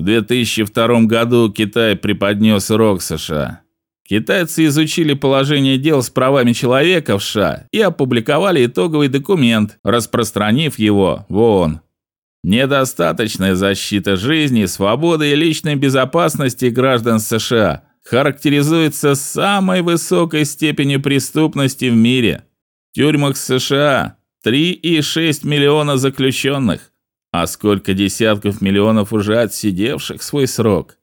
В 2002 году Китай преподнес урок США. Китайцы изучили положение дел с правами человека в США и опубликовали итоговый документ, распространив его в ООН. Недостаточная защита жизни, свободы и личной безопасности граждан США характеризуется самой высокой степенью преступности в мире. В тюрьмах США 3,6 миллиона заключенных, а сколько десятков миллионов уже отсидевших свой срок.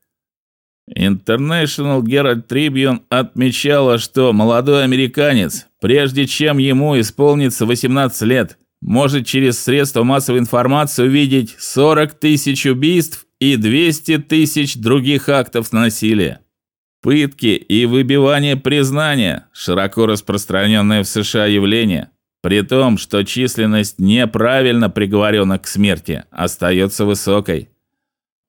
International Herald Tribune отмечала, что молодой американец, прежде чем ему исполнится 18 лет, может через средства массовой информации увидеть 40 тысяч убийств и 200 тысяч других актов насилия. Пытки и выбивание признания широко распространенное в США явление, при том, что численность неправильно приговоренных к смерти остается высокой.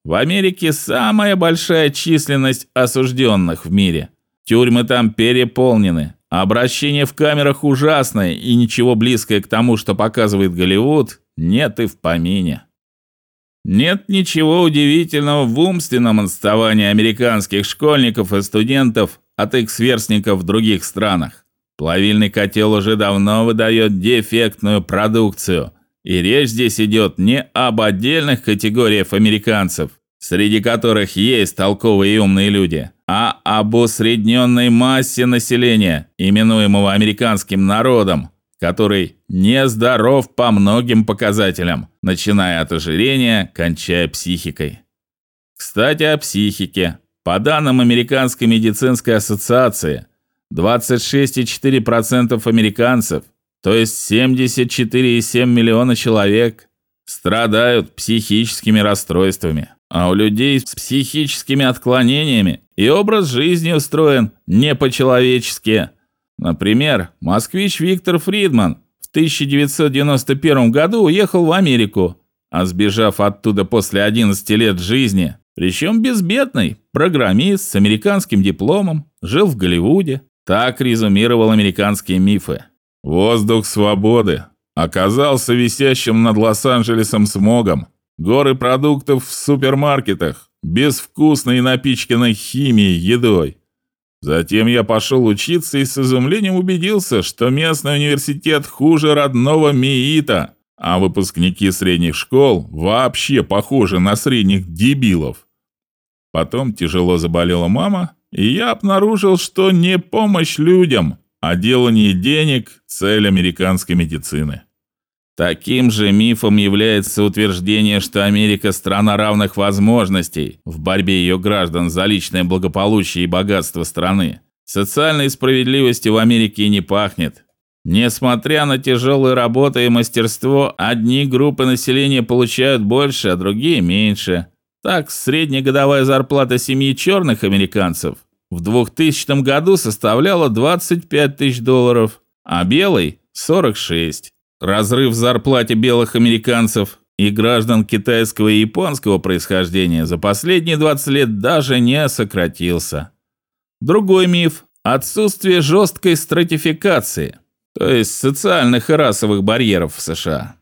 В Америке самая большая численность осужденных в мире. Тюрьмы там переполнены. Обращение в камерах ужасное, и ничего близкое к тому, что показывает Голливуд, нет и в помине. Нет ничего удивительного в умственном отставании американских школьников и студентов от их сверстников в других странах. Плавильный котел уже давно выдает дефектную продукцию, и речь здесь идет не об отдельных категориях американцев, среди которых есть толковые и умные люди, а об усредненной массе населения, именуемого американским народом, который нездоров по многим показателям, начиная от ожирения, кончая психикой. Кстати, о психике. По данным Американской медицинской ассоциации, 26,4% американцев, то есть 74,7 миллиона человек, страдают психическими расстройствами. А у людей с психическими отклонениями и образ жизни устроен не по-человечески. Например, москвич Виктор Фридман в 1991 году уехал в Америку, а сбежав оттуда после 11 лет жизни, причем безбедный, программист с американским дипломом, жил в Голливуде. Так резюмировал американские мифы. Воздух свободы оказался висящим над Лос-Анджелесом смогом. Горы продуктов в супермаркетах, безвкусной и напичканной химией едой. Затем я пошел учиться и с изумлением убедился, что местный университет хуже родного МИИТа, а выпускники средних школ вообще похожи на средних дебилов. Потом тяжело заболела мама, и я обнаружил, что не помощь людям, а делание денег цель американской медицины. Таким же мифом является утверждение, что Америка страна равных возможностей в борьбе ее граждан за личное благополучие и богатство страны. Социальной справедливостью в Америке не пахнет. Несмотря на тяжелую работу и мастерство, одни группы населения получают больше, а другие меньше. Так, среднегодовая зарплата семьи черных американцев в 2000 году составляла 25 тысяч долларов, а белой 46. Разрыв в зарплате белых американцев и граждан китайского и японского происхождения за последние 20 лет даже не сократился. Другой миф отсутствие жесткой стратификации, то есть социальных и расовых барьеров в США.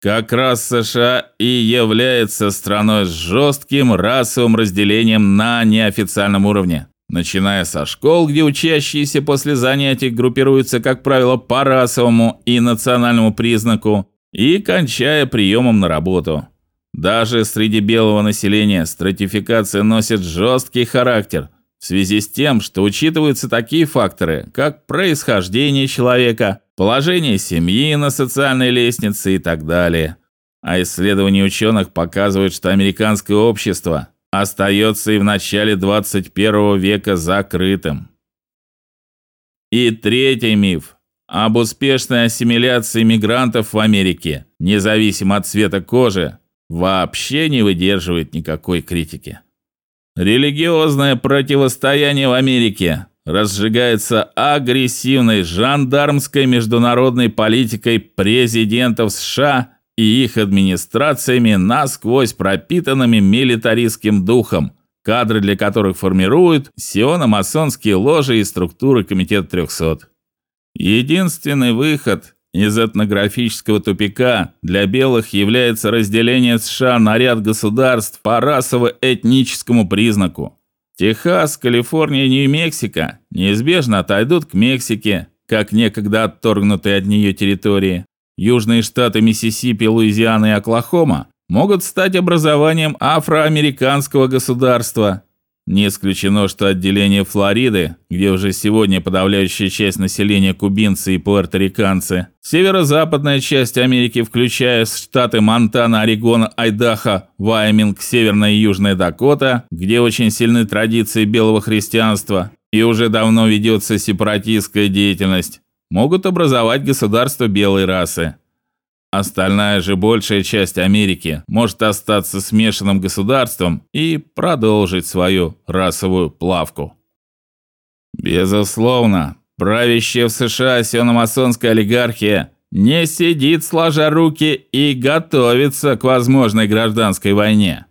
Как раз США и является страной с жестким расовым разделением на неофициальном уровне начиная со школ, где учащиеся после занятий группируются, как правило, по расовому и национальному признаку, и кончая приемом на работу. Даже среди белого населения стратификация носит жесткий характер в связи с тем, что учитываются такие факторы, как происхождение человека, положение семьи на социальной лестнице и так далее. А исследования ученых показывают, что американское общество остается и в начале 21 века закрытым. И третий миф об успешной ассимиляции мигрантов в Америке, независимо от цвета кожи, вообще не выдерживает никакой критики. Религиозное противостояние в Америке разжигается агрессивной жандармской международной политикой президентов США и их администрациями, насквозь пропитанными милитаристским духом, кадры для которых формируют сионо-масонские ложи и структуры Комитета 300. Единственный выход из этнографического тупика для белых является разделение США на ряд государств по расово-этническому признаку. Техас, Калифорния и Нью-Мексико неизбежно отойдут к Мексике, как некогда отторгнутые от нее территории. Южные штаты Миссисипи, Луизиана и Оклахома могут стать образованием афроамериканского государства. Не исключено, что отделение Флориды, где уже сегодня подавляющая часть населения кубинцы и пуэрториканцы, северо-западная часть Америки, включая штаты Монтана, Орегон, Айдахо, Вайоминг, Северная и Южная Дакота, где очень сильны традиции белого христианства и уже давно ведется сепаратистская деятельность, могут образовать государство белой расы. Остальная же большая часть Америки может остаться смешанным государством и продолжить свою расовую плавку. Безусловно, правящая в США сиономасонская олигархия не сидит сложа руки и готовится к возможной гражданской войне.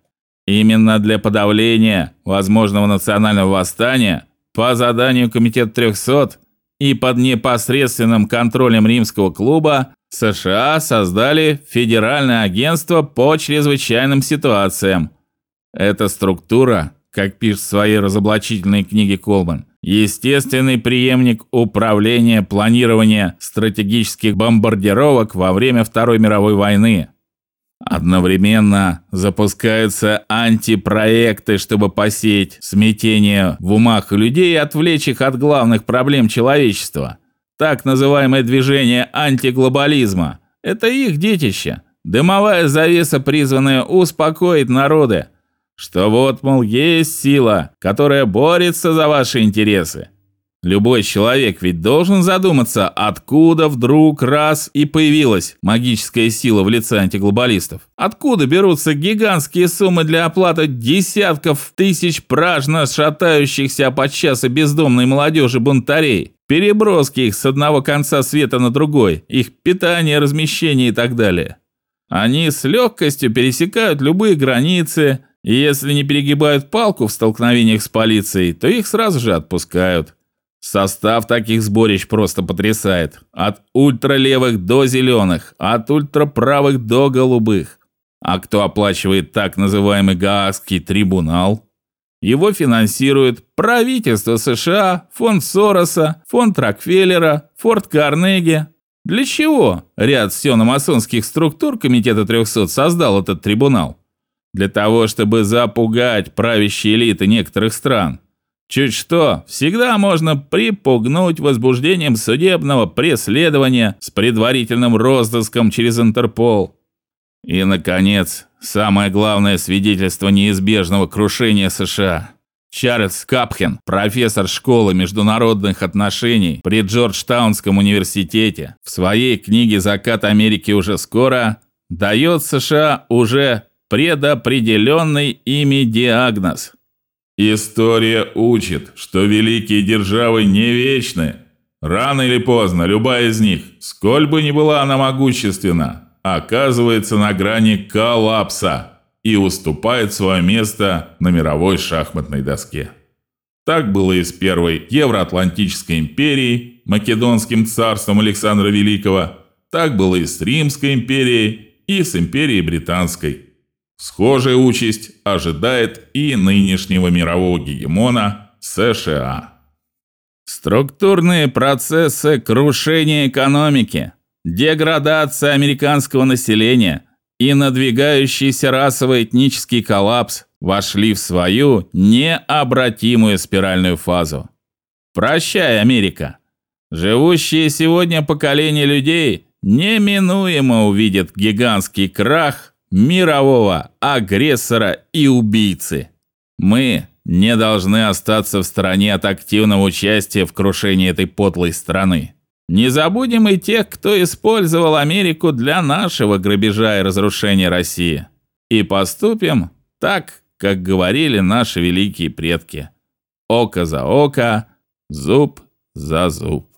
Именно для подавления возможного национального восстания по заданию комитета 300 и под непосредственным контролем римского клуба США создали Федеральное агентство по чрезвычайным ситуациям. Эта структура, как пишет в своей разоблачительной книге Колман, естественный преемник управления планирования стратегических бомбардировок во время Второй мировой войны. Одновременно запускаются антипроекты, чтобы посеять смятение в умах людей и отвлечь их от главных проблем человечества – так называемое движение антиглобализма это их детище. Дымовая завеса, призванная успокоить народы, что вот мол есть сила, которая борется за ваши интересы. Любой человек ведь должен задуматься, откуда вдруг раз и появилась магическая сила в лице антиглобалистов. Откуда берутся гигантские суммы для оплаты десятков тысяч пражно шатающихся подчас и бездомной молодежи бунтарей? Переброски их с одного конца света на другой, их питание, размещение и так далее. Они с легкостью пересекают любые границы, и если не перегибают палку в столкновениях с полицией, то их сразу же отпускают. Состав таких сборищ просто потрясает. От ультралевых до зеленых, от ультраправых до голубых. А кто оплачивает так называемый Гаагский трибунал? Его финансирует правительство США, фонд Сороса, фонд Рокфеллера, фонд Карнеги. Для чего ряд сиономасонских структур Комитета 300 создал этот трибунал? Для того, чтобы запугать правящие элиты некоторых стран. Чуть что, всегда можно припугнуть возбуждением судебного преследования с предварительным розыском через Интерпол. И наконец, самое главное свидетельство неизбежного крушения США. Чарльз Капхен, профессор школы международных отношений при Джорджтаунском университете, в своей книге Закат Америки уже скоро дает США уже предопределенный ими диагноз. История учит, что великие державы не вечны. Рано или поздно любая из них, сколь бы ни была она могущественна, оказывается на грани коллапса и уступает свое место на мировой шахматной доске. Так было и с первой Евроатлантической империей, Македонским царством Александра Великого, так было и с Римской империей и с империей Британской. Схожая участь ожидает и нынешнего мирового гегемона США. Структурные процессы крушения экономики – Деградация американского населения и надвигающийся расово-этнический коллапс вошли в свою необратимую спиральную фазу. Прощай, Америка. Живущие сегодня поколения людей неминуемо увидят гигантский крах мирового агрессора и убийцы. Мы не должны остаться в стороне от активного участия в крушении этой подлой страны. Не забудем и тех, кто использовал Америку для нашего грабежа и разрушения России. И поступим так, как говорили наши великие предки. Око за око, зуб за зуб.